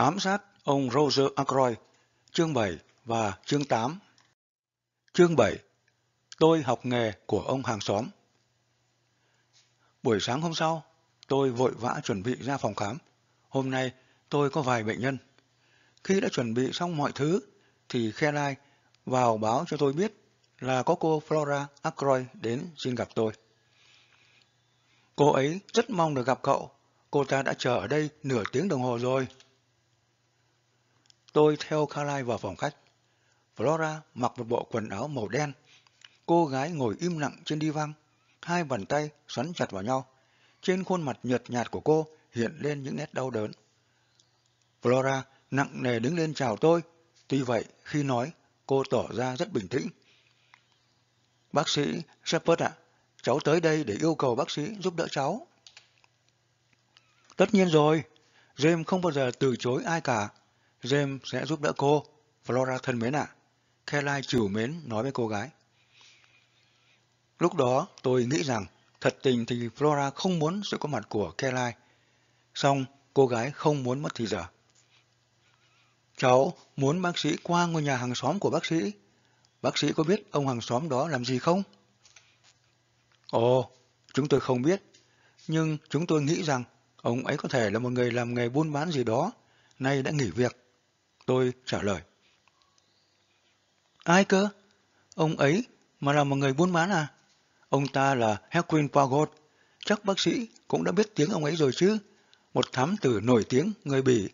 Ám sát ông Roger Ackroyd, chương 7 và chương 8. Chương 7. Tôi học nghề của ông hàng xóm. Buổi sáng hôm sau, tôi vội vã chuẩn bị ra phòng khám. Hôm nay tôi có vài bệnh nhân. Khi đã chuẩn bị xong mọi thứ, thì Caroline vào báo cho tôi biết là có cô Flora Ackroyd đến xin gặp tôi. Cô ấy rất mong được gặp cậu. Cô ta đã chờ ở đây nửa tiếng đồng hồ rồi. Tôi theo Carly vào phòng khách. Flora mặc một bộ quần áo màu đen. Cô gái ngồi im lặng trên đi văng, hai bàn tay xoắn chặt vào nhau. Trên khuôn mặt nhợt nhạt của cô hiện lên những nét đau đớn. Flora nặng nề đứng lên chào tôi. Tuy vậy, khi nói, cô tỏ ra rất bình tĩnh. Bác sĩ Shepard ạ, cháu tới đây để yêu cầu bác sĩ giúp đỡ cháu. Tất nhiên rồi, James không bao giờ từ chối ai cả. James sẽ giúp đỡ cô. Flora thân mến ạ. À. Caroline chiều mến nói với cô gái. Lúc đó tôi nghĩ rằng thật tình thì Flora không muốn sự có mặt của Caroline. Xong cô gái không muốn mất thì giờ. Cháu muốn bác sĩ qua ngôi nhà hàng xóm của bác sĩ. Bác sĩ có biết ông hàng xóm đó làm gì không? Ồ, chúng tôi không biết. Nhưng chúng tôi nghĩ rằng ông ấy có thể là một người làm nghề buôn bán gì đó, nay đã nghỉ việc. Tôi trả lời. Ai cơ? Ông ấy mà là một người buôn bán à? Ông ta là Hedwin Pagod. Chắc bác sĩ cũng đã biết tiếng ông ấy rồi chứ. Một thám tử nổi tiếng người Bỉ.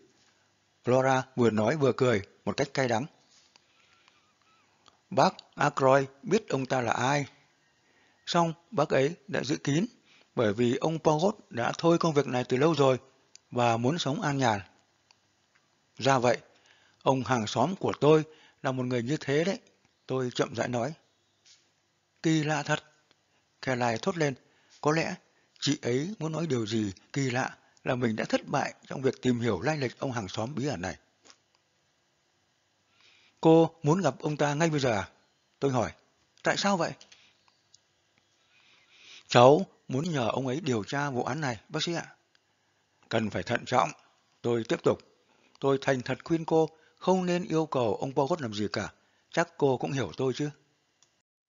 Flora vừa nói vừa cười, một cách cay đắng. Bác Ackroyd biết ông ta là ai. Xong, bác ấy đã giữ kín, bởi vì ông Pagod đã thôi công việc này từ lâu rồi và muốn sống an nhàn. Ra vậy, Ông hàng xóm của tôi là một người như thế đấy. Tôi chậm rãi nói. Kỳ lạ thật. Kẻ lại thốt lên. Có lẽ chị ấy muốn nói điều gì kỳ lạ là mình đã thất bại trong việc tìm hiểu lai lịch ông hàng xóm bí ẩn này. Cô muốn gặp ông ta ngay bây giờ à? Tôi hỏi. Tại sao vậy? Cháu muốn nhờ ông ấy điều tra vụ án này, bác sĩ ạ. Cần phải thận trọng. Tôi tiếp tục. Tôi thành thật khuyên cô không nên yêu cầu ông Bogot làm gì cả. Chắc cô cũng hiểu tôi chứ.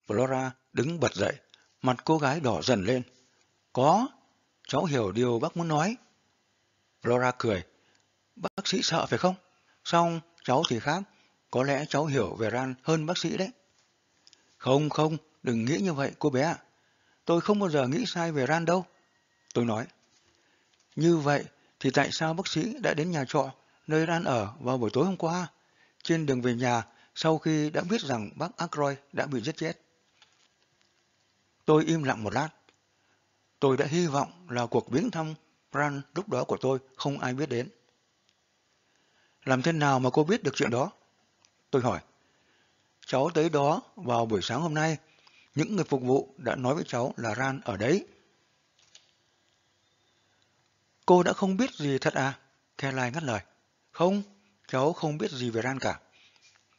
Flora đứng bật dậy, mặt cô gái đỏ dần lên. Có, cháu hiểu điều bác muốn nói. Flora cười. Bác sĩ sợ phải không? Xong, cháu thì khác. Có lẽ cháu hiểu về Ran hơn bác sĩ đấy. Không, không, đừng nghĩ như vậy cô bé ạ. Tôi không bao giờ nghĩ sai về Ran đâu. Tôi nói. Như vậy thì tại sao bác sĩ đã đến nhà trọ nơi Ran ở vào buổi tối hôm qua, trên đường về nhà sau khi đã biết rằng bác Ackroyd đã bị giết chết. Tôi im lặng một lát. Tôi đã hy vọng là cuộc viếng thăm Ran lúc đó của tôi không ai biết đến. Làm thế nào mà cô biết được chuyện đó? Tôi hỏi. Cháu tới đó vào buổi sáng hôm nay. Những người phục vụ đã nói với cháu là Ran ở đấy. Cô đã không biết gì thật à? Caroline ngắt lời. Không, cháu không biết gì về Ran cả.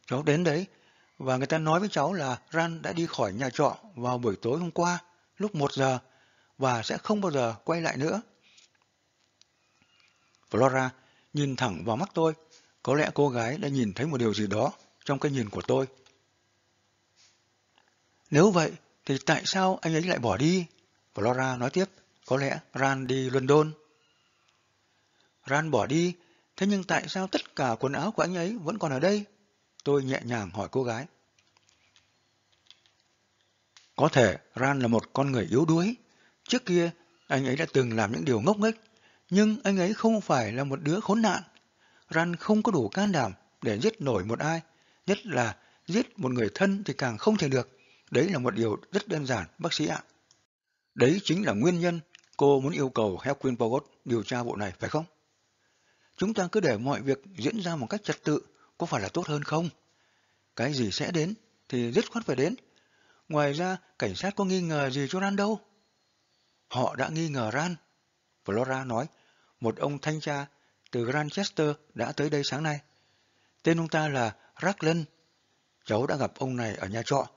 Cháu đến đấy, và người ta nói với cháu là Ran đã đi khỏi nhà trọ vào buổi tối hôm qua, lúc 1 giờ, và sẽ không bao giờ quay lại nữa. Flora nhìn thẳng vào mắt tôi, có lẽ cô gái đã nhìn thấy một điều gì đó trong cái nhìn của tôi. Nếu vậy, thì tại sao anh ấy lại bỏ đi? Flora nói tiếp, có lẽ Ran đi London. Ran bỏ đi Thế nhưng tại sao tất cả quần áo của anh ấy vẫn còn ở đây? Tôi nhẹ nhàng hỏi cô gái. Có thể Ran là một con người yếu đuối. Trước kia, anh ấy đã từng làm những điều ngốc nghếch, nhưng anh ấy không phải là một đứa khốn nạn. Ran không có đủ can đảm để giết nổi một ai, nhất là giết một người thân thì càng không thể được. Đấy là một điều rất đơn giản, bác sĩ ạ. Đấy chính là nguyên nhân cô muốn yêu cầu Helquin Pogot điều tra vụ này, phải không? Chúng ta cứ để mọi việc diễn ra một cách trật tự, có phải là tốt hơn không? Cái gì sẽ đến thì dứt khoát phải đến. Ngoài ra, cảnh sát có nghi ngờ gì cho Ran đâu? Họ đã nghi ngờ Ran. Flora nói, một ông thanh tra từ Granchester đã tới đây sáng nay. Tên ông ta là Raglan. Cháu đã gặp ông này ở nhà trọ.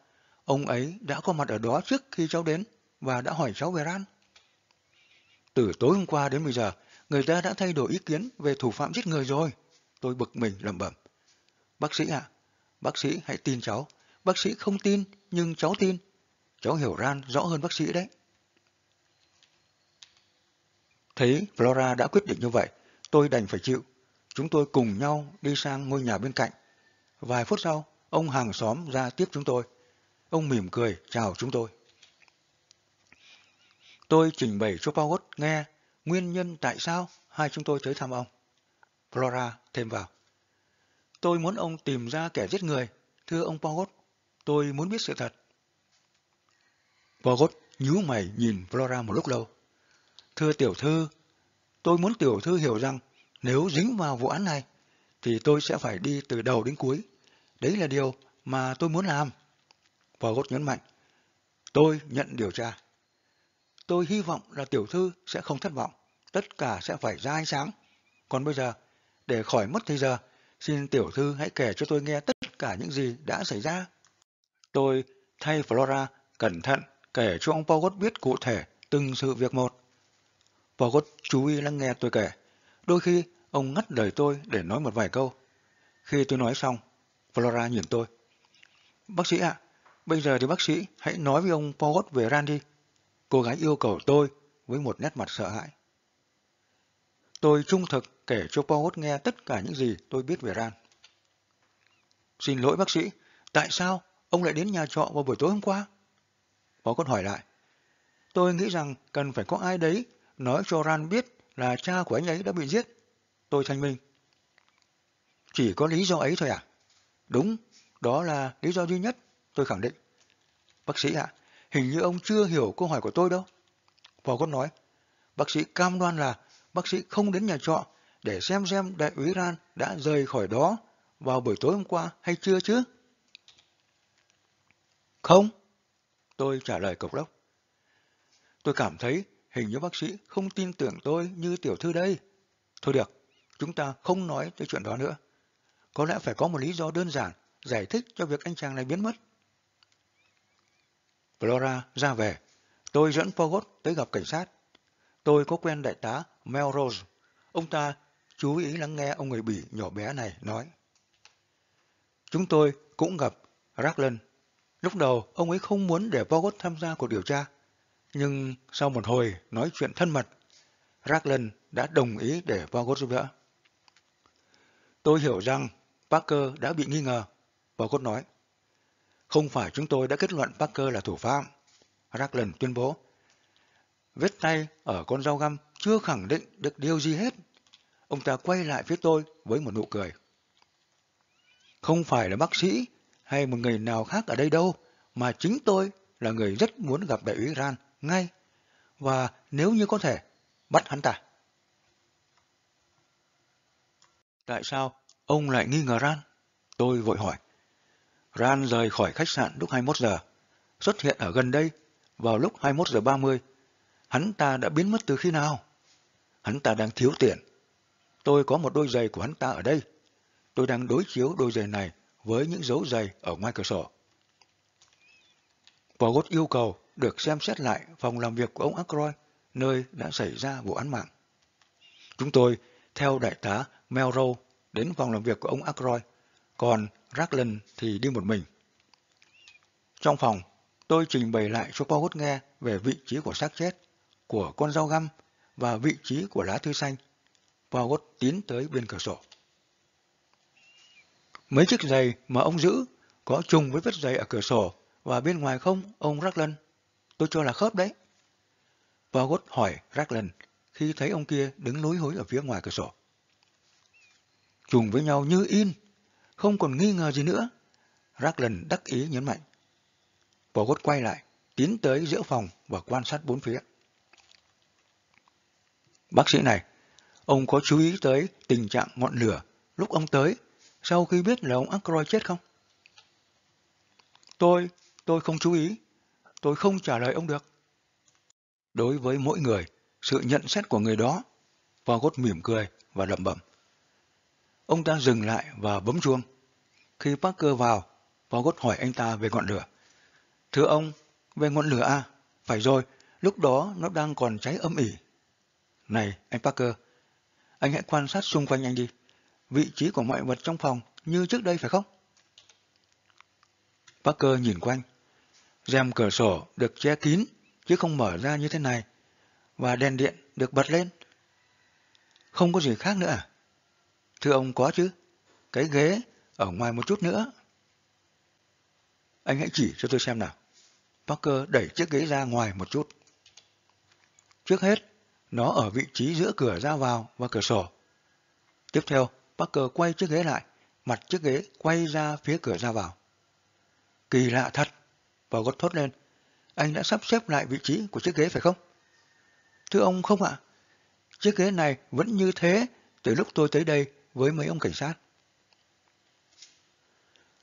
Ông ấy đã có mặt ở đó trước khi cháu đến và đã hỏi cháu về Ran. Từ tối hôm qua đến bây giờ, người ta đã thay đổi ý kiến về thủ phạm giết người rồi. Tôi bực mình lẩm bẩm. Bác sĩ ạ, bác sĩ hãy tin cháu. Bác sĩ không tin, nhưng cháu tin. Cháu hiểu Ran rõ hơn bác sĩ đấy. Thấy Flora đã quyết định như vậy, tôi đành phải chịu. Chúng tôi cùng nhau đi sang ngôi nhà bên cạnh. Vài phút sau, ông hàng xóm ra tiếp chúng tôi. Ông mỉm cười chào chúng tôi. Tôi trình bày cho Paul nghe nguyên nhân tại sao hai chúng tôi tới thăm ông. Flora thêm vào. Tôi muốn ông tìm ra kẻ giết người. Thưa ông Pogot, tôi muốn biết sự thật. Pogot nhíu mày nhìn Flora một lúc lâu. Thưa tiểu thư, tôi muốn tiểu thư hiểu rằng nếu dính vào vụ án này, thì tôi sẽ phải đi từ đầu đến cuối. Đấy là điều mà tôi muốn làm. Pogot nhấn mạnh. Tôi nhận điều tra. Tôi hy vọng là tiểu thư sẽ không thất vọng. Tất cả sẽ phải ra ánh sáng. Còn bây giờ, để khỏi mất thời giờ, xin tiểu thư hãy kể cho tôi nghe tất cả những gì đã xảy ra. Tôi thay Flora cẩn thận kể cho ông Pogot biết cụ thể từng sự việc một. Pogot chú ý lắng nghe tôi kể. Đôi khi ông ngắt lời tôi để nói một vài câu. Khi tôi nói xong, Flora nhìn tôi. Bác sĩ ạ, bây giờ thì bác sĩ hãy nói với ông Pogot về Randy. Cô gái yêu cầu tôi với một nét mặt sợ hãi. Tôi trung thực kể cho Paul nghe tất cả những gì tôi biết về Ran. Xin lỗi bác sĩ, tại sao ông lại đến nhà trọ vào buổi tối hôm qua? Paul hỏi lại. Tôi nghĩ rằng cần phải có ai đấy nói cho Ran biết là cha của anh ấy đã bị giết. Tôi thanh minh. Chỉ có lý do ấy thôi à? Đúng, đó là lý do duy nhất, tôi khẳng định. Bác sĩ ạ, hình như ông chưa hiểu câu hỏi của tôi đâu. Paul nói, bác sĩ cam đoan là bác sĩ không đến nhà trọ để xem xem đại úy Ran đã rời khỏi đó vào buổi tối hôm qua hay chưa chứ? Không, tôi trả lời cộc lốc. Tôi cảm thấy hình như bác sĩ không tin tưởng tôi như tiểu thư đây. Thôi được, chúng ta không nói tới chuyện đó nữa. Có lẽ phải có một lý do đơn giản giải thích cho việc anh chàng này biến mất. Flora ra về. Tôi dẫn Fogot tới gặp cảnh sát. Tôi có quen đại tá Melrose. Ông ta chú ý lắng nghe ông người Bỉ nhỏ bé này nói. Chúng tôi cũng gặp Raglan. Lúc đầu ông ấy không muốn để Fogot tham gia cuộc điều tra. Nhưng sau một hồi nói chuyện thân mật, Raglan đã đồng ý để Fogot giúp đỡ. Tôi hiểu rằng Parker đã bị nghi ngờ, Fogot nói. Không phải chúng tôi đã kết luận Parker là thủ phạm. Raglan tuyên bố. Vết tay ở con dao găm chưa khẳng định được điều gì hết. Ông ta quay lại phía tôi với một nụ cười. Không phải là bác sĩ hay một người nào khác ở đây đâu, mà chính tôi là người rất muốn gặp đại úy Ran ngay. Và nếu như có thể, bắt hắn ta. Tại sao ông lại nghi ngờ Ran? Tôi vội hỏi. Ran rời khỏi khách sạn lúc 21 giờ, xuất hiện ở gần đây vào lúc 21 giờ 30 Hắn ta đã biến mất từ khi nào? Hắn ta đang thiếu tiền. Tôi có một đôi giày của hắn ta ở đây. Tôi đang đối chiếu đôi giày này với những dấu giày ở ngoài cửa sổ. Pogot yêu cầu được xem xét lại phòng làm việc của ông Ackroyd, nơi đã xảy ra vụ án mạng. Chúng tôi theo đại tá Melrose đến phòng làm việc của ông Ackroyd, còn Raglan thì đi một mình. Trong phòng, tôi trình bày lại cho Pogot nghe về vị trí của xác chết của con dao găm và vị trí của lá thư xanh. Pogot tiến tới bên cửa sổ. Mấy chiếc giày mà ông giữ có trùng với vết giày ở cửa sổ và bên ngoài không, ông Raglan? Tôi cho là khớp đấy. Pogot hỏi Raglan khi thấy ông kia đứng lối hối ở phía ngoài cửa sổ. Trùng với nhau như in, không còn nghi ngờ gì nữa. Raglan đắc ý nhấn mạnh. Pogot quay lại, tiến tới giữa phòng và quan sát bốn phía. Bác sĩ này, ông có chú ý tới tình trạng ngọn lửa lúc ông tới sau khi biết là ông Ackroyd chết không? Tôi, tôi không chú ý. Tôi không trả lời ông được. Đối với mỗi người, sự nhận xét của người đó, Pogot mỉm cười và lẩm bẩm. Ông ta dừng lại và bấm chuông. Khi Parker vào, Vagot hỏi anh ta về ngọn lửa. Thưa ông, về ngọn lửa à? Phải rồi, lúc đó nó đang còn cháy âm ỉ. Này, anh Parker, anh hãy quan sát xung quanh anh đi. Vị trí của mọi vật trong phòng như trước đây phải không? Parker nhìn quanh. rèm cửa sổ được che kín chứ không mở ra như thế này và đèn điện được bật lên. Không có gì khác nữa à? Thưa ông có chứ. Cái ghế ở ngoài một chút nữa. Anh hãy chỉ cho tôi xem nào. Parker đẩy chiếc ghế ra ngoài một chút. Trước hết, nó ở vị trí giữa cửa ra vào và cửa sổ. Tiếp theo, Parker quay chiếc ghế lại, mặt chiếc ghế quay ra phía cửa ra vào. Kỳ lạ thật, vào gót thốt lên. Anh đã sắp xếp lại vị trí của chiếc ghế phải không? Thưa ông không ạ. Chiếc ghế này vẫn như thế từ lúc tôi tới đây với mấy ông cảnh sát.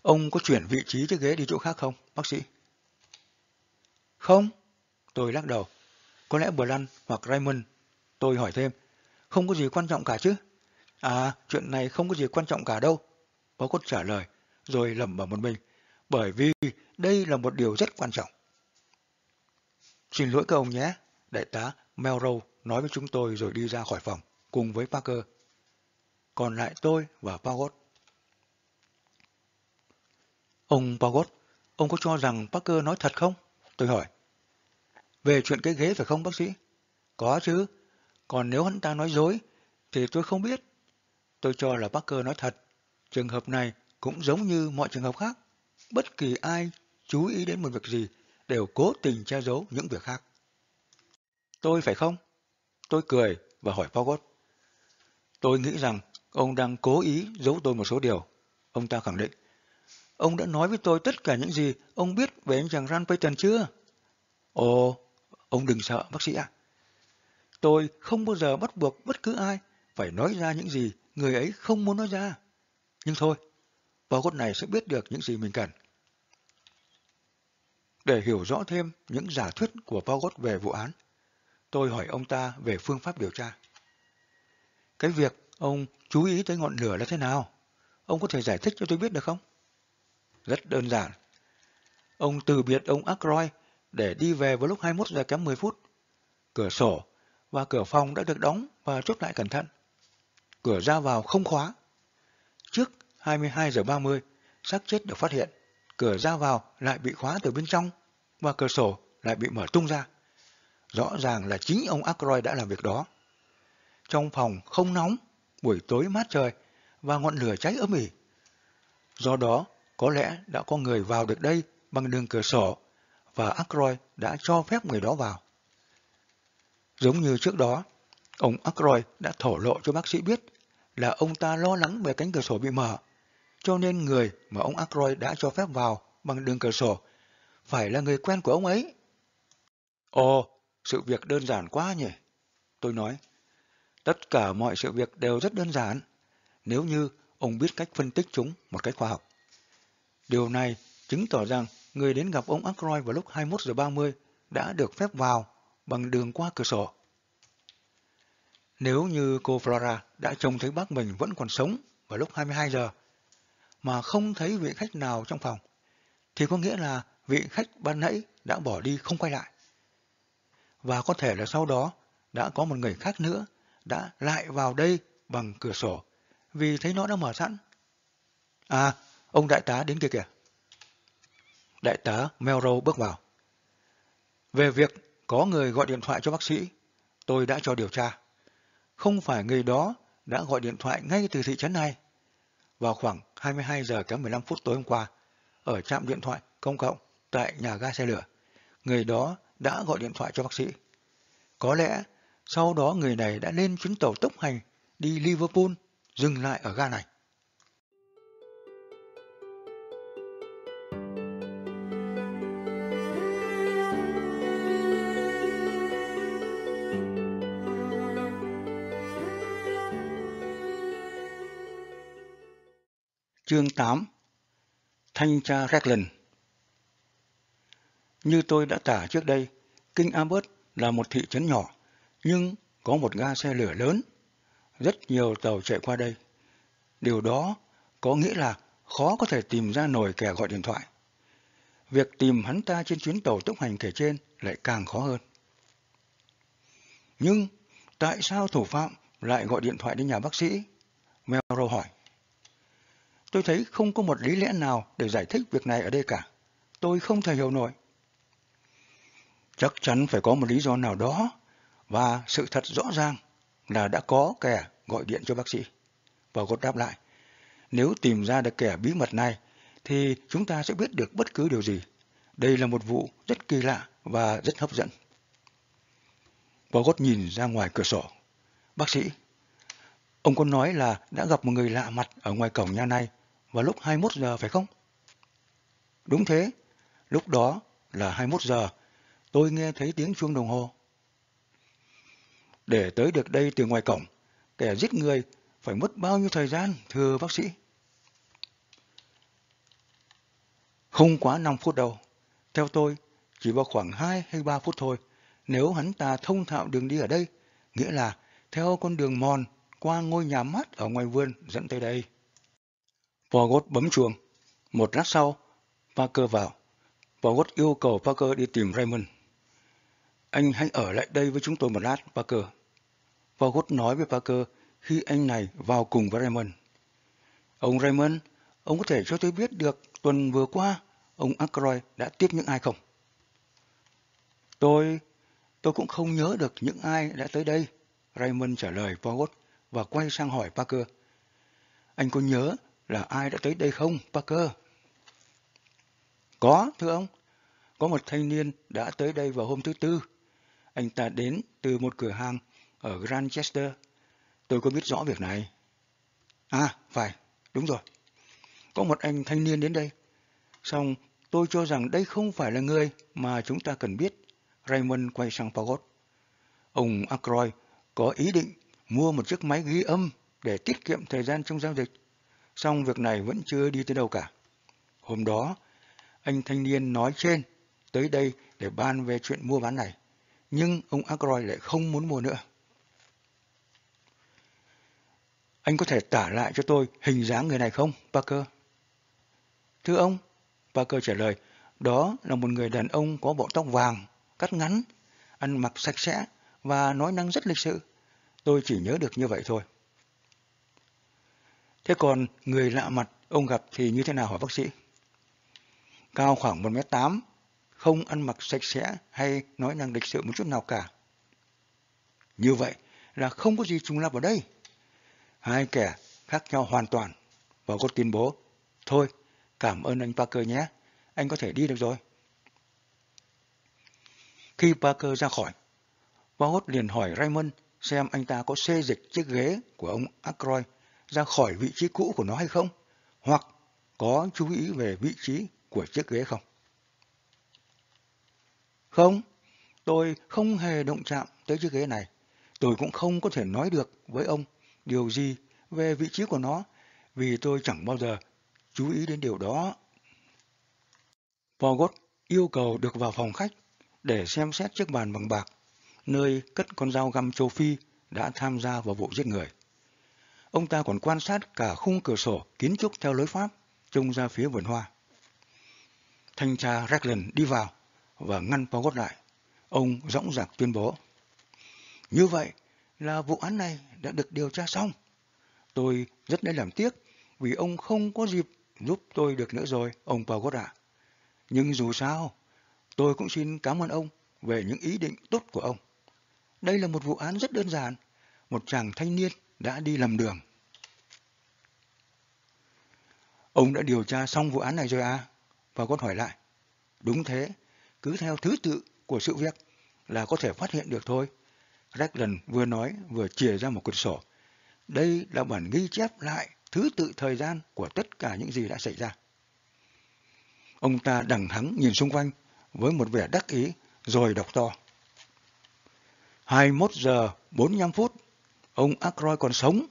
Ông có chuyển vị trí chiếc ghế đi chỗ khác không, bác sĩ? Không, tôi lắc đầu. Có lẽ Blan hoặc Raymond. Tôi hỏi thêm, không có gì quan trọng cả chứ? À, chuyện này không có gì quan trọng cả đâu. Bó cốt trả lời, rồi lẩm bẩm một mình, bởi vì đây là một điều rất quan trọng. Xin lỗi các ông nhé, đại tá Melrose nói với chúng tôi rồi đi ra khỏi phòng, cùng với Parker. Còn lại tôi và Pagot Ông Pagod, ông có cho rằng Parker nói thật không? Tôi hỏi. Về chuyện cái ghế phải không bác sĩ? Có chứ. Còn nếu hắn ta nói dối, thì tôi không biết. Tôi cho là Parker nói thật. Trường hợp này cũng giống như mọi trường hợp khác. Bất kỳ ai chú ý đến một việc gì đều cố tình che giấu những việc khác. Tôi phải không? Tôi cười và hỏi Pogot. Tôi nghĩ rằng ông đang cố ý giấu tôi một số điều. Ông ta khẳng định. Ông đã nói với tôi tất cả những gì ông biết về anh chàng Ran Payton chưa? Ồ, ông đừng sợ bác sĩ ạ. Tôi không bao giờ bắt buộc bất cứ ai phải nói ra những gì người ấy không muốn nói ra. Nhưng thôi, Poggot này sẽ biết được những gì mình cần. Để hiểu rõ thêm những giả thuyết của Poggot về vụ án, tôi hỏi ông ta về phương pháp điều tra. Cái việc ông chú ý tới ngọn lửa là thế nào? Ông có thể giải thích cho tôi biết được không? Rất đơn giản. Ông từ biệt ông Ackroyd để đi về vào lúc 21 giờ kém 10 phút. Cửa sổ và cửa phòng đã được đóng và chốt lại cẩn thận. Cửa ra vào không khóa. Trước 22 giờ 30, xác chết được phát hiện. Cửa ra vào lại bị khóa từ bên trong và cửa sổ lại bị mở tung ra. Rõ ràng là chính ông Ackroyd đã làm việc đó. Trong phòng không nóng, buổi tối mát trời và ngọn lửa cháy ấm ỉ. Do đó, có lẽ đã có người vào được đây bằng đường cửa sổ và Ackroyd đã cho phép người đó vào. Giống như trước đó, ông Ackroyd đã thổ lộ cho bác sĩ biết là ông ta lo lắng về cánh cửa sổ bị mở, cho nên người mà ông Ackroyd đã cho phép vào bằng đường cửa sổ phải là người quen của ông ấy. Ồ, sự việc đơn giản quá nhỉ? Tôi nói, tất cả mọi sự việc đều rất đơn giản, nếu như ông biết cách phân tích chúng một cách khoa học. Điều này chứng tỏ rằng người đến gặp ông Ackroyd vào lúc 21 giờ 30 đã được phép vào bằng đường qua cửa sổ. Nếu như cô Flora đã trông thấy bác mình vẫn còn sống vào lúc 22 giờ, mà không thấy vị khách nào trong phòng, thì có nghĩa là vị khách ban nãy đã bỏ đi không quay lại. Và có thể là sau đó đã có một người khác nữa đã lại vào đây bằng cửa sổ vì thấy nó đã mở sẵn. À, ông đại tá đến kia kìa. Đại tá Melrose bước vào. Về việc có người gọi điện thoại cho bác sĩ, tôi đã cho điều tra. Không phải người đó đã gọi điện thoại ngay từ thị trấn này. Vào khoảng 22 giờ kém 15 phút tối hôm qua, ở trạm điện thoại công cộng tại nhà ga xe lửa, người đó đã gọi điện thoại cho bác sĩ. Có lẽ sau đó người này đã lên chuyến tàu tốc hành đi Liverpool, dừng lại ở ga này. Chương 8 Thanh tra Raglan Như tôi đã tả trước đây, Kinh Albert là một thị trấn nhỏ, nhưng có một ga xe lửa lớn. Rất nhiều tàu chạy qua đây. Điều đó có nghĩa là khó có thể tìm ra nổi kẻ gọi điện thoại. Việc tìm hắn ta trên chuyến tàu tốc hành kể trên lại càng khó hơn. Nhưng tại sao thủ phạm lại gọi điện thoại đến nhà bác sĩ? Melro hỏi. Tôi thấy không có một lý lẽ nào để giải thích việc này ở đây cả. Tôi không thể hiểu nổi. Chắc chắn phải có một lý do nào đó, và sự thật rõ ràng là đã có kẻ gọi điện cho bác sĩ. Và gột đáp lại, nếu tìm ra được kẻ bí mật này, thì chúng ta sẽ biết được bất cứ điều gì. Đây là một vụ rất kỳ lạ và rất hấp dẫn. Bogot nhìn ra ngoài cửa sổ. Bác sĩ, ông có nói là đã gặp một người lạ mặt ở ngoài cổng nhà này vào lúc 21 giờ phải không? Đúng thế, lúc đó là 21 giờ, tôi nghe thấy tiếng chuông đồng hồ. Để tới được đây từ ngoài cổng, kẻ giết người phải mất bao nhiêu thời gian, thưa bác sĩ? Không quá 5 phút đâu. Theo tôi, chỉ vào khoảng 2 hay 3 phút thôi. Nếu hắn ta thông thạo đường đi ở đây, nghĩa là theo con đường mòn qua ngôi nhà mát ở ngoài vườn dẫn tới đây. Vogt bấm chuông. Một lát sau, Parker vào. Vogt yêu cầu Parker đi tìm Raymond. Anh hãy ở lại đây với chúng tôi một lát, Parker. Vogt nói với Parker khi anh này vào cùng với Raymond. Ông Raymond, ông có thể cho tôi biết được tuần vừa qua ông Ackroyd đã tiếp những ai không? Tôi, tôi cũng không nhớ được những ai đã tới đây. Raymond trả lời Vogt và quay sang hỏi Parker. Anh có nhớ là ai đã tới đây không, Parker? Có, thưa ông. Có một thanh niên đã tới đây vào hôm thứ Tư. Anh ta đến từ một cửa hàng ở Grandchester. Tôi có biết rõ việc này. À, phải, đúng rồi. Có một anh thanh niên đến đây. Xong, tôi cho rằng đây không phải là người mà chúng ta cần biết. Raymond quay sang Pagot. Ông Ackroyd có ý định mua một chiếc máy ghi âm để tiết kiệm thời gian trong giao dịch. Xong việc này vẫn chưa đi tới đâu cả. Hôm đó, anh thanh niên nói trên tới đây để ban về chuyện mua bán này. Nhưng ông Ackroyd lại không muốn mua nữa. Anh có thể tả lại cho tôi hình dáng người này không, Parker? Thưa ông, Parker trả lời, đó là một người đàn ông có bộ tóc vàng, cắt ngắn, ăn mặc sạch sẽ và nói năng rất lịch sự. Tôi chỉ nhớ được như vậy thôi. Thế còn người lạ mặt ông gặp thì như thế nào hỏi bác sĩ? Cao khoảng 1m8, không ăn mặc sạch sẽ hay nói năng lịch sự một chút nào cả. Như vậy là không có gì trùng lập ở đây. Hai kẻ khác nhau hoàn toàn. Và có tuyên bố, thôi, cảm ơn anh Parker nhé, anh có thể đi được rồi. Khi Parker ra khỏi, Vought liền hỏi Raymond xem anh ta có xê dịch chiếc ghế của ông Ackroyd ra khỏi vị trí cũ của nó hay không, hoặc có chú ý về vị trí của chiếc ghế không. Không, tôi không hề động chạm tới chiếc ghế này. Tôi cũng không có thể nói được với ông điều gì về vị trí của nó vì tôi chẳng bao giờ chú ý đến điều đó. Pogot yêu cầu được vào phòng khách để xem xét chiếc bàn bằng bạc, nơi cất con dao găm châu Phi đã tham gia vào vụ giết người. Ông ta còn quan sát cả khung cửa sổ kiến trúc theo lối Pháp trông ra phía vườn hoa. Thanh tra Reckland đi vào và ngăn Pogot lại. Ông dõng dạc tuyên bố. Như vậy là vụ án này đã được điều tra xong. Tôi rất đã làm tiếc vì ông không có dịp giúp tôi được nữa rồi, ông Pogot ạ. Nhưng dù sao, tôi cũng xin cảm ơn ông về những ý định tốt của ông. Đây là một vụ án rất đơn giản. Một chàng thanh niên đã đi lầm đường. Ông đã điều tra xong vụ án này rồi à? Và con hỏi lại. Đúng thế, cứ theo thứ tự của sự việc là có thể phát hiện được thôi. Raglan vừa nói vừa chìa ra một quyển sổ. Đây là bản ghi chép lại thứ tự thời gian của tất cả những gì đã xảy ra. Ông ta đằng thắng nhìn xung quanh với một vẻ đắc ý rồi đọc to. 21 giờ 45 phút, ông Ackroyd còn sống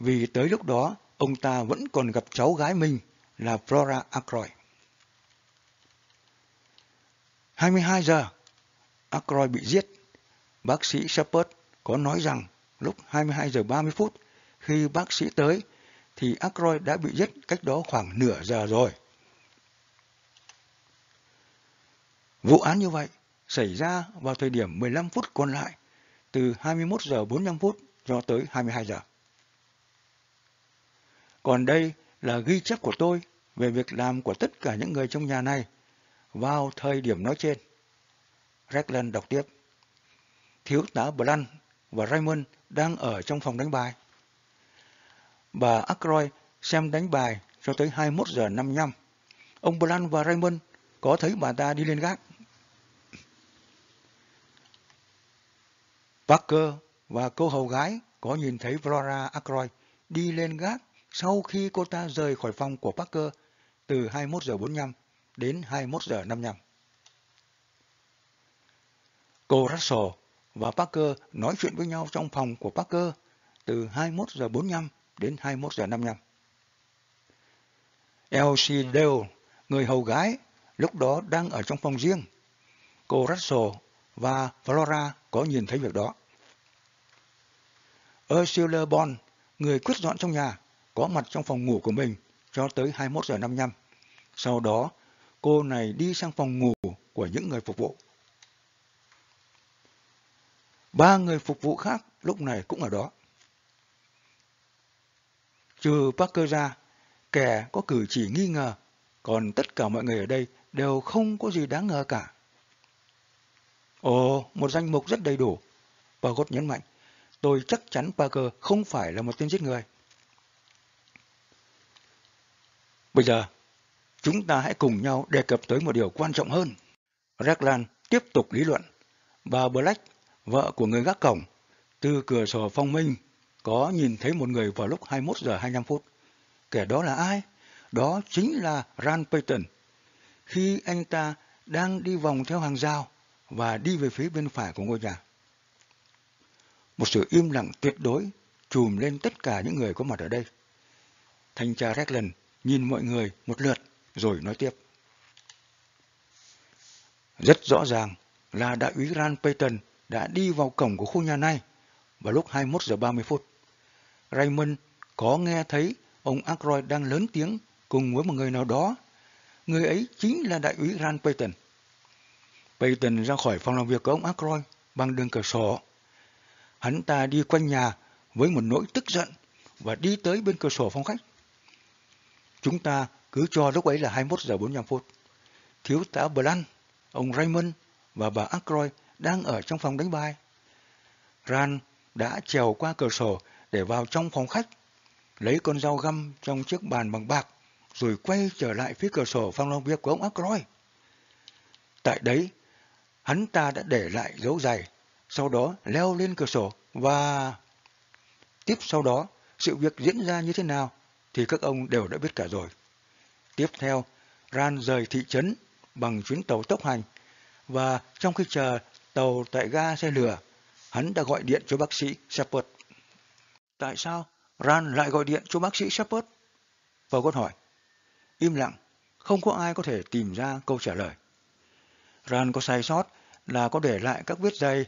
vì tới lúc đó ông ta vẫn còn gặp cháu gái mình là Flora Ackroyd. 22 giờ, Ackroyd bị giết. Bác sĩ Shepard có nói rằng lúc 22 giờ 30 phút khi bác sĩ tới thì Ackroyd đã bị giết cách đó khoảng nửa giờ rồi. Vụ án như vậy xảy ra vào thời điểm 15 phút còn lại từ 21 giờ 45 phút cho tới 22 giờ. Còn đây là ghi chép của tôi về việc làm của tất cả những người trong nhà này vào thời điểm nói trên. Reckland đọc tiếp. Thiếu tá Blunt và Raymond đang ở trong phòng đánh bài. Bà Ackroyd xem đánh bài cho tới 21 giờ 55. Ông Blunt và Raymond có thấy bà ta đi lên gác. Parker và cô hầu gái có nhìn thấy Flora Ackroyd đi lên gác sau khi cô ta rời khỏi phòng của Parker từ 21 giờ 45 đến 21 giờ 55. Cô Russell và Parker nói chuyện với nhau trong phòng của Parker từ 21 giờ 45 đến 21 giờ 55. Elsie Dale, người hầu gái, lúc đó đang ở trong phòng riêng. Cô Russell và Flora có nhìn thấy việc đó. Ursula Bond, người quyết dọn trong nhà, có mặt trong phòng ngủ của mình cho tới 21 giờ 55. Sau đó, cô này đi sang phòng ngủ của những người phục vụ. Ba người phục vụ khác lúc này cũng ở đó. Trừ Parker ra, kẻ có cử chỉ nghi ngờ, còn tất cả mọi người ở đây đều không có gì đáng ngờ cả. Ồ, một danh mục rất đầy đủ. Pargot nhấn mạnh, tôi chắc chắn Parker không phải là một tên giết người. Bây giờ, chúng ta hãy cùng nhau đề cập tới một điều quan trọng hơn. Raglan tiếp tục lý luận. Bà Black, vợ của người gác cổng, từ cửa sổ phong minh, có nhìn thấy một người vào lúc 21 giờ 25 phút. Kẻ đó là ai? Đó chính là Ran Payton. Khi anh ta đang đi vòng theo hàng rào và đi về phía bên phải của ngôi nhà. Một sự im lặng tuyệt đối trùm lên tất cả những người có mặt ở đây. Thanh tra Reckland nhìn mọi người một lượt rồi nói tiếp. Rất rõ ràng là đại úy Ran Payton đã đi vào cổng của khu nhà này vào lúc 21 giờ 30 phút. Raymond có nghe thấy ông Ackroyd đang lớn tiếng cùng với một người nào đó. Người ấy chính là đại úy Ran Payton. Payton ra khỏi phòng làm việc của ông Ackroyd bằng đường cửa sổ. Hắn ta đi quanh nhà với một nỗi tức giận và đi tới bên cửa sổ phòng khách. Chúng ta cứ cho lúc ấy là 21 giờ 45 phút. Thiếu tá Blanc, ông Raymond và bà Ackroyd đang ở trong phòng đánh bài. Ran đã trèo qua cửa sổ để vào trong phòng khách, lấy con dao găm trong chiếc bàn bằng bạc, rồi quay trở lại phía cửa sổ phòng làm việc của ông Ackroyd. Tại đấy, hắn ta đã để lại dấu giày, sau đó leo lên cửa sổ và... Tiếp sau đó, sự việc diễn ra như thế nào thì các ông đều đã biết cả rồi. Tiếp theo, Ran rời thị trấn bằng chuyến tàu tốc hành và trong khi chờ tàu tại ga xe lửa, hắn đã gọi điện cho bác sĩ Shepard. Tại sao Ran lại gọi điện cho bác sĩ Shepard? Fogot hỏi. Im lặng, không có ai có thể tìm ra câu trả lời. Ran có sai sót là có để lại các vết dây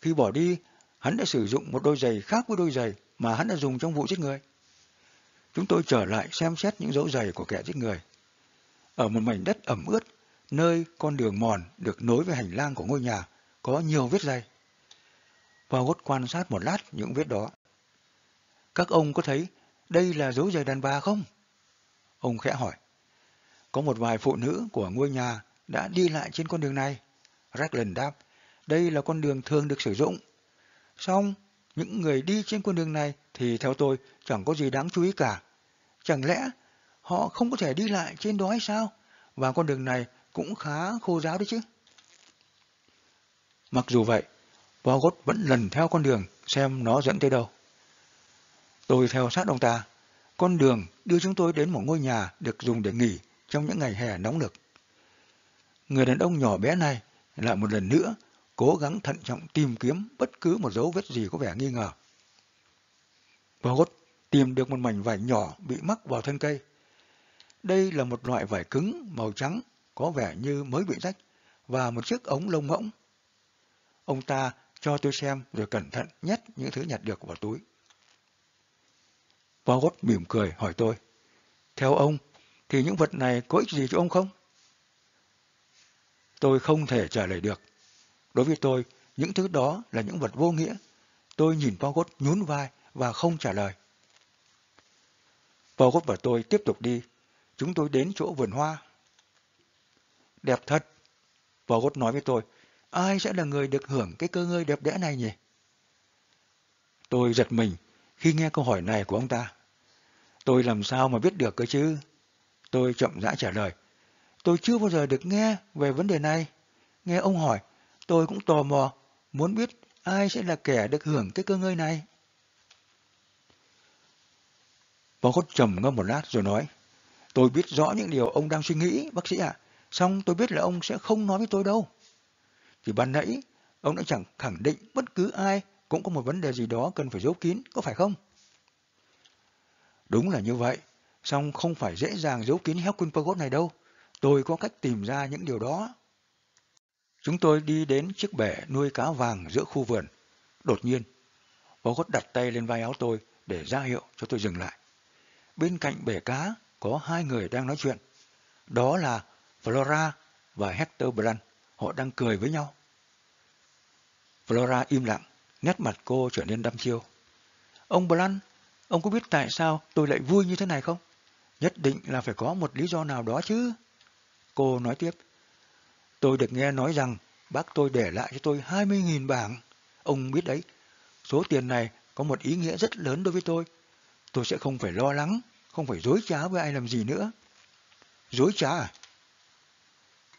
khi bỏ đi, hắn đã sử dụng một đôi giày khác với đôi giày mà hắn đã dùng trong vụ giết người. Chúng tôi trở lại xem xét những dấu giày của kẻ giết người. Ở một mảnh đất ẩm ướt, nơi con đường mòn được nối với hành lang của ngôi nhà, có nhiều vết giày. Vagot quan sát một lát những vết đó. Các ông có thấy đây là dấu giày đàn bà không? Ông khẽ hỏi. Có một vài phụ nữ của ngôi nhà đã đi lại trên con đường này. Raglan đáp, đây là con đường thường được sử dụng. Xong, những người đi trên con đường này thì theo tôi chẳng có gì đáng chú ý cả. Chẳng lẽ họ không có thể đi lại trên đó hay sao? Và con đường này cũng khá khô ráo đấy chứ. Mặc dù vậy, Vogot vẫn lần theo con đường xem nó dẫn tới đâu. Tôi theo sát ông ta. Con đường đưa chúng tôi đến một ngôi nhà được dùng để nghỉ trong những ngày hè nóng nực. Người đàn ông nhỏ bé này lại một lần nữa cố gắng thận trọng tìm kiếm bất cứ một dấu vết gì có vẻ nghi ngờ. Bogot tìm được một mảnh vải nhỏ bị mắc vào thân cây. Đây là một loại vải cứng màu trắng có vẻ như mới bị rách và một chiếc ống lông mỏng. Ông ta cho tôi xem rồi cẩn thận nhét những thứ nhặt được vào túi. Bogot mỉm cười hỏi tôi. Theo ông, thì những vật này có ích gì cho ông không? Tôi không thể trả lời được. Đối với tôi, những thứ đó là những vật vô nghĩa. Tôi nhìn Pogot nhún vai và không trả lời. Pogot và tôi tiếp tục đi. Chúng tôi đến chỗ vườn hoa. Đẹp thật. Pogot nói với tôi, ai sẽ là người được hưởng cái cơ ngơi đẹp đẽ này nhỉ? Tôi giật mình khi nghe câu hỏi này của ông ta. Tôi làm sao mà biết được cơ chứ? Tôi chậm rãi trả lời. Tôi chưa bao giờ được nghe về vấn đề này. Nghe ông hỏi, tôi cũng tò mò, muốn biết ai sẽ là kẻ được hưởng cái cơ ngơi này. Bó cốt trầm ngâm một lát rồi nói, tôi biết rõ những điều ông đang suy nghĩ, bác sĩ ạ, xong tôi biết là ông sẽ không nói với tôi đâu. Thì ban nãy, ông đã chẳng khẳng định bất cứ ai cũng có một vấn đề gì đó cần phải giấu kín, có phải không? Đúng là như vậy, song không phải dễ dàng giấu kín Helkin Pagod này đâu. Tôi có cách tìm ra những điều đó. Chúng tôi đi đến chiếc bể nuôi cá vàng giữa khu vườn. Đột nhiên, Pagod đặt tay lên vai áo tôi để ra hiệu cho tôi dừng lại. Bên cạnh bể cá có hai người đang nói chuyện. Đó là Flora và Hector Brand. Họ đang cười với nhau. Flora im lặng, nét mặt cô trở nên đăm chiêu. Ông Brand Ông có biết tại sao tôi lại vui như thế này không? Nhất định là phải có một lý do nào đó chứ. Cô nói tiếp. Tôi được nghe nói rằng bác tôi để lại cho tôi 20.000 bảng. Ông biết đấy, số tiền này có một ý nghĩa rất lớn đối với tôi. Tôi sẽ không phải lo lắng, không phải dối trá với ai làm gì nữa. Dối trá à?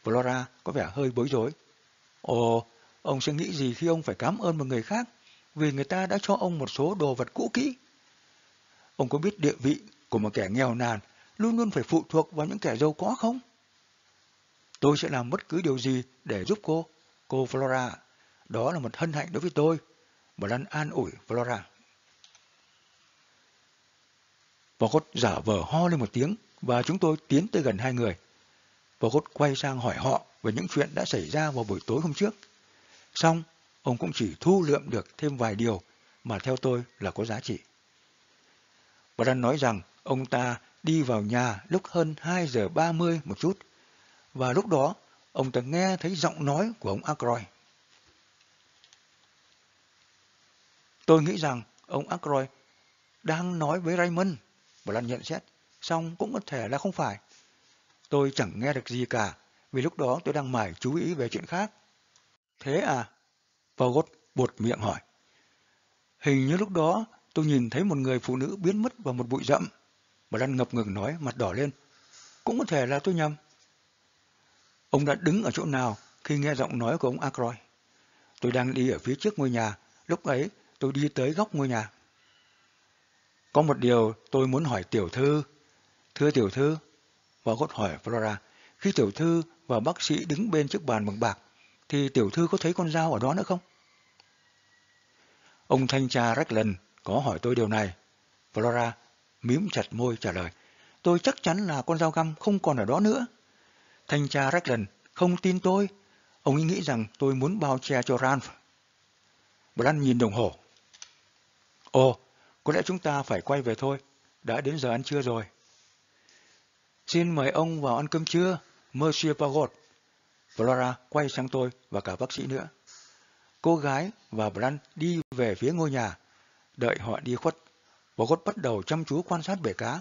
Flora có vẻ hơi bối rối. Ồ, ông sẽ nghĩ gì khi ông phải cảm ơn một người khác vì người ta đã cho ông một số đồ vật cũ kỹ Ông có biết địa vị của một kẻ nghèo nàn luôn luôn phải phụ thuộc vào những kẻ giàu có không? Tôi sẽ làm bất cứ điều gì để giúp cô, cô Flora. Đó là một hân hạnh đối với tôi. Blan an ủi Flora. Bocot giả vờ ho lên một tiếng và chúng tôi tiến tới gần hai người. Bocot quay sang hỏi họ về những chuyện đã xảy ra vào buổi tối hôm trước. Xong, ông cũng chỉ thu lượm được thêm vài điều mà theo tôi là có giá trị và nói rằng ông ta đi vào nhà lúc hơn 2 giờ 30 một chút, và lúc đó ông ta nghe thấy giọng nói của ông Ackroyd. Tôi nghĩ rằng ông Ackroyd đang nói với Raymond, và Lan nhận xét, xong cũng có thể là không phải. Tôi chẳng nghe được gì cả, vì lúc đó tôi đang mải chú ý về chuyện khác. Thế à? Pogot buột miệng hỏi. Hình như lúc đó tôi nhìn thấy một người phụ nữ biến mất vào một bụi rậm. Bà Lan ngập ngừng nói, mặt đỏ lên. Cũng có thể là tôi nhầm. Ông đã đứng ở chỗ nào khi nghe giọng nói của ông Ackroyd? Tôi đang đi ở phía trước ngôi nhà. Lúc ấy, tôi đi tới góc ngôi nhà. Có một điều tôi muốn hỏi tiểu thư. Thưa tiểu thư, và gót hỏi Flora, khi tiểu thư và bác sĩ đứng bên chiếc bàn bằng bạc, thì tiểu thư có thấy con dao ở đó nữa không? Ông thanh tra Raglan có hỏi tôi điều này. Flora mím chặt môi trả lời. Tôi chắc chắn là con dao găm không còn ở đó nữa. Thanh tra Reckland không tin tôi. Ông ấy nghĩ rằng tôi muốn bao che cho Ralph. Brand nhìn đồng hồ. Ồ, có lẽ chúng ta phải quay về thôi. Đã đến giờ ăn trưa rồi. Xin mời ông vào ăn cơm trưa, Monsieur Pagot. Flora quay sang tôi và cả bác sĩ nữa. Cô gái và Brand đi về phía ngôi nhà Đợi họ đi khuất, Bò bắt đầu chăm chú quan sát bể cá.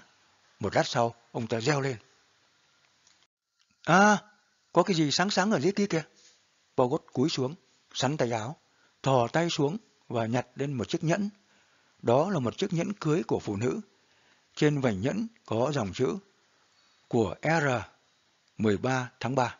Một lát sau, ông ta reo lên. À, có cái gì sáng sáng ở dưới kia kìa. Bò Gót cúi xuống, sắn tay áo, thò tay xuống và nhặt lên một chiếc nhẫn. Đó là một chiếc nhẫn cưới của phụ nữ. Trên vành nhẫn có dòng chữ của R 13 tháng 3.